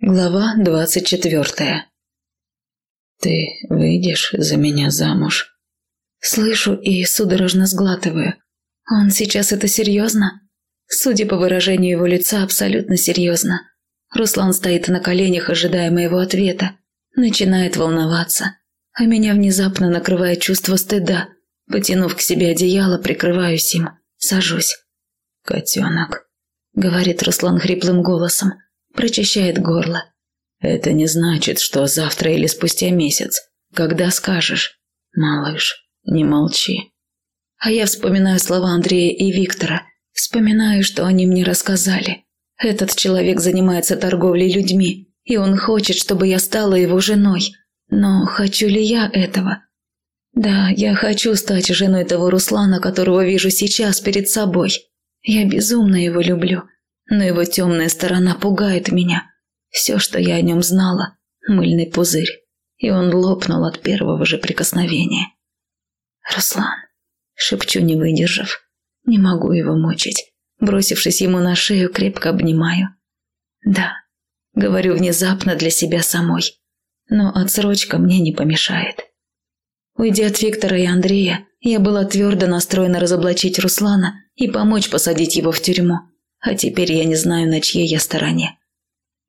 Глава двадцать четвертая. «Ты выйдешь за меня замуж?» Слышу и судорожно сглатываю. Он сейчас это серьезно? Судя по выражению его лица, абсолютно серьезно. Руслан стоит на коленях, ожидая моего ответа. Начинает волноваться. А меня внезапно накрывает чувство стыда. Потянув к себе одеяло, прикрываюсь им. Сажусь. «Котенок», — говорит Руслан хриплым голосом прочищает горло. Это не значит, что завтра или спустя месяц. Когда скажешь. Малыш, не молчи. А я вспоминаю слова Андрея и Виктора. Вспоминаю, что они мне рассказали. Этот человек занимается торговлей людьми, и он хочет, чтобы я стала его женой. Но хочу ли я этого? Да, я хочу стать женой того Руслана, которого вижу сейчас перед собой. Я безумно его люблю но его темная сторона пугает меня. Все, что я о нем знала – мыльный пузырь, и он лопнул от первого же прикосновения. «Руслан», – шепчу, не выдержав, – не могу его мучить. Бросившись ему на шею, крепко обнимаю. «Да», – говорю внезапно для себя самой, но отсрочка мне не помешает. Уйдя от Виктора и Андрея, я была твердо настроена разоблачить Руслана и помочь посадить его в тюрьму. А теперь я не знаю, на чьей я стороне.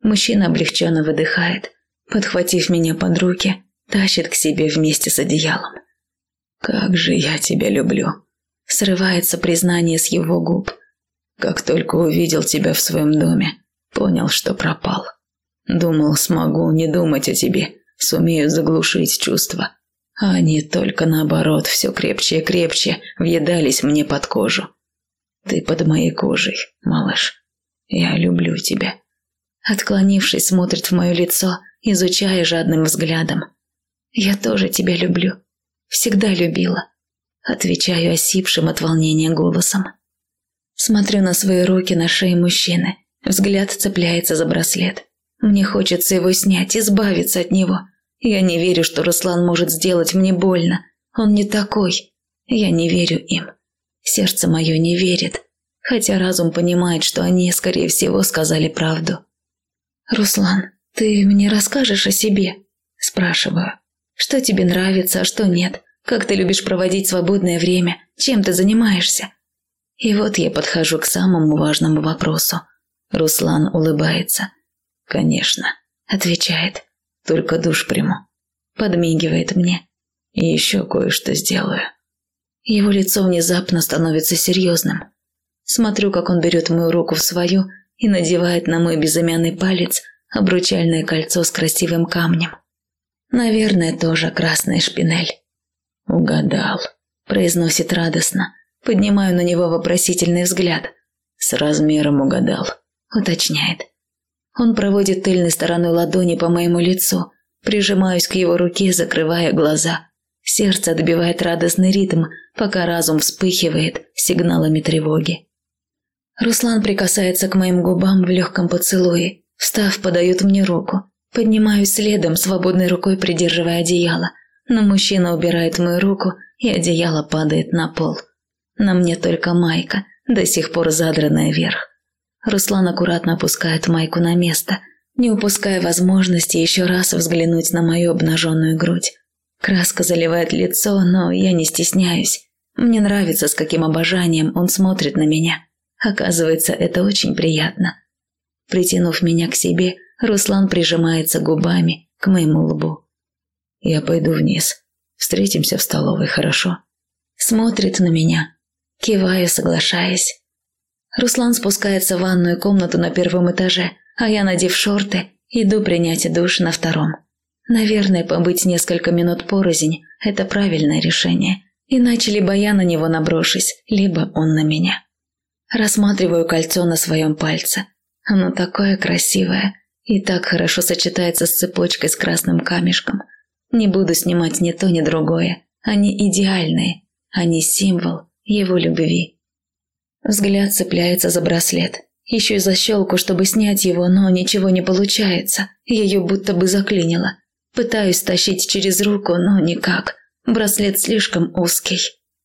Мужчина облегченно выдыхает, подхватив меня под руки, тащит к себе вместе с одеялом. «Как же я тебя люблю!» Срывается признание с его губ. «Как только увидел тебя в своем доме, понял, что пропал. Думал, смогу не думать о тебе, сумею заглушить чувства. А они только наоборот, все крепче и крепче въедались мне под кожу. Ты под моей кожей, малыш. Я люблю тебя. Отклонившись, смотрит в мое лицо, изучая жадным взглядом. Я тоже тебя люблю. Всегда любила. Отвечаю осипшим от волнения голосом. Смотрю на свои руки на шее мужчины. Взгляд цепляется за браслет. Мне хочется его снять, избавиться от него. Я не верю, что Руслан может сделать мне больно. Он не такой. Я не верю им. Сердце мое не верит, хотя разум понимает, что они, скорее всего, сказали правду. «Руслан, ты мне расскажешь о себе?» – спрашиваю. «Что тебе нравится, а что нет? Как ты любишь проводить свободное время? Чем ты занимаешься?» И вот я подхожу к самому важному вопросу. Руслан улыбается. «Конечно», – отвечает. «Только душ приму». Подмигивает мне. «И еще кое-что сделаю». Его лицо внезапно становится серьезным. Смотрю, как он берет мою руку в свою и надевает на мой безымянный палец обручальное кольцо с красивым камнем. Наверное, тоже красная шпинель. «Угадал», – произносит радостно. Поднимаю на него вопросительный взгляд. «С размером угадал», – уточняет. Он проводит тыльной стороной ладони по моему лицу, прижимаюсь к его руке, закрывая глаза. Сердце отбивает радостный ритм, пока разум вспыхивает сигналами тревоги. Руслан прикасается к моим губам в легком поцелуе. Встав, подает мне руку. Поднимаюсь следом, свободной рукой придерживая одеяло. Но мужчина убирает мою руку, и одеяло падает на пол. На мне только майка, до сих пор задранная вверх. Руслан аккуратно опускает майку на место, не упуская возможности еще раз взглянуть на мою обнаженную грудь. Краска заливает лицо, но я не стесняюсь. Мне нравится, с каким обожанием он смотрит на меня. Оказывается, это очень приятно. Притянув меня к себе, Руслан прижимается губами к моему лбу. Я пойду вниз. Встретимся в столовой, хорошо? Смотрит на меня, кивая, соглашаясь. Руслан спускается в ванную комнату на первом этаже, а я, надев шорты, иду принять душ на втором. Наверное, побыть несколько минут порознь – это правильное решение. Иначе либо я на него наброшусь, либо он на меня. Рассматриваю кольцо на своем пальце. Оно такое красивое и так хорошо сочетается с цепочкой с красным камешком. Не буду снимать ни то, ни другое. Они идеальные. Они символ его любви. Взгляд цепляется за браслет. Еще и защелку, чтобы снять его, но ничего не получается. Ее будто бы заклинило. Пытаюсь тащить через руку, но никак. Браслет слишком узкий.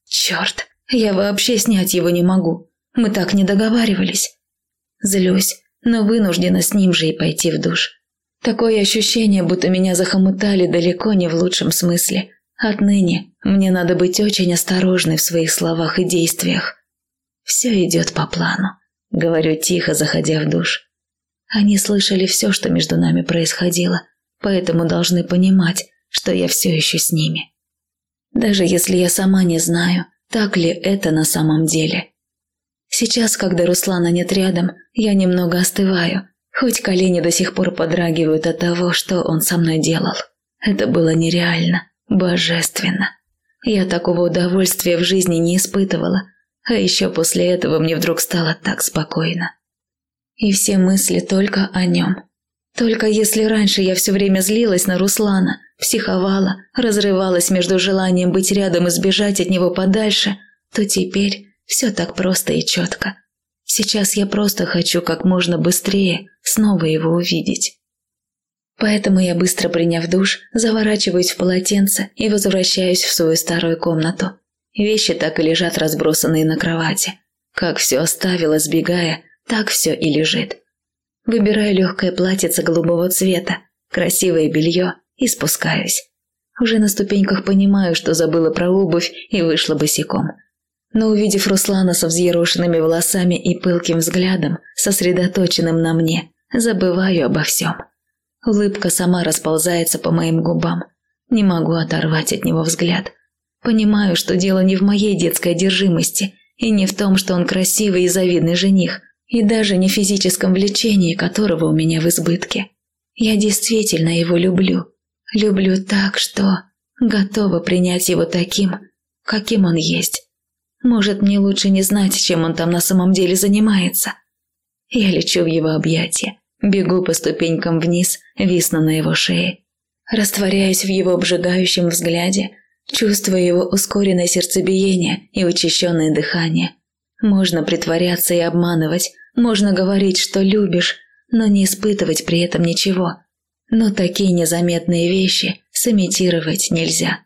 Черт, я вообще снять его не могу. Мы так не договаривались. Злюсь, но вынуждена с ним же и пойти в душ. Такое ощущение, будто меня захомутали далеко не в лучшем смысле. Отныне мне надо быть очень осторожной в своих словах и действиях. Все идет по плану, говорю тихо, заходя в душ. Они слышали все, что между нами происходило, поэтому должны понимать, что я все еще с ними. Даже если я сама не знаю, так ли это на самом деле. Сейчас, когда Руслана нет рядом, я немного остываю, хоть колени до сих пор подрагивают от того, что он со мной делал. Это было нереально, божественно. Я такого удовольствия в жизни не испытывала, а еще после этого мне вдруг стало так спокойно. И все мысли только о нем. Только если раньше я все время злилась на Руслана, психовала, разрывалась между желанием быть рядом и сбежать от него подальше, то теперь все так просто и четко. Сейчас я просто хочу как можно быстрее снова его увидеть. Поэтому я, быстро приняв душ, заворачиваюсь в полотенце и возвращаюсь в свою старую комнату. Вещи так и лежат разбросанные на кровати. Как все оставила, сбегая, так все и лежит. Выбираю легкое платьице голубого цвета, красивое белье и спускаюсь. Уже на ступеньках понимаю, что забыла про обувь и вышла босиком – но увидев Руслана со взъерошенными волосами и пылким взглядом, сосредоточенным на мне, забываю обо всем. Улыбка сама расползается по моим губам. Не могу оторвать от него взгляд. Понимаю, что дело не в моей детской одержимости и не в том, что он красивый и завидный жених, и даже не физическом влечении, которого у меня в избытке. Я действительно его люблю. Люблю так, что готова принять его таким, каким он есть. Может, мне лучше не знать, чем он там на самом деле занимается. Я лечу в его объятия, бегу по ступенькам вниз, висну на его шее. Растворяюсь в его обжигающем взгляде, чувствую его ускоренное сердцебиение и учащенное дыхание. Можно притворяться и обманывать, можно говорить, что любишь, но не испытывать при этом ничего. Но такие незаметные вещи сымитировать нельзя.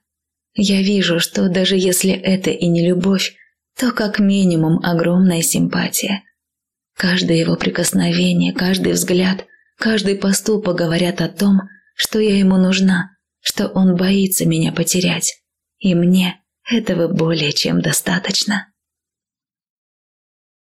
Я вижу, что даже если это и не любовь, то как минимум огромная симпатия. Каждое его прикосновение, каждый взгляд, каждый поступок говорят о том, что я ему нужна, что он боится меня потерять. И мне этого более чем достаточно.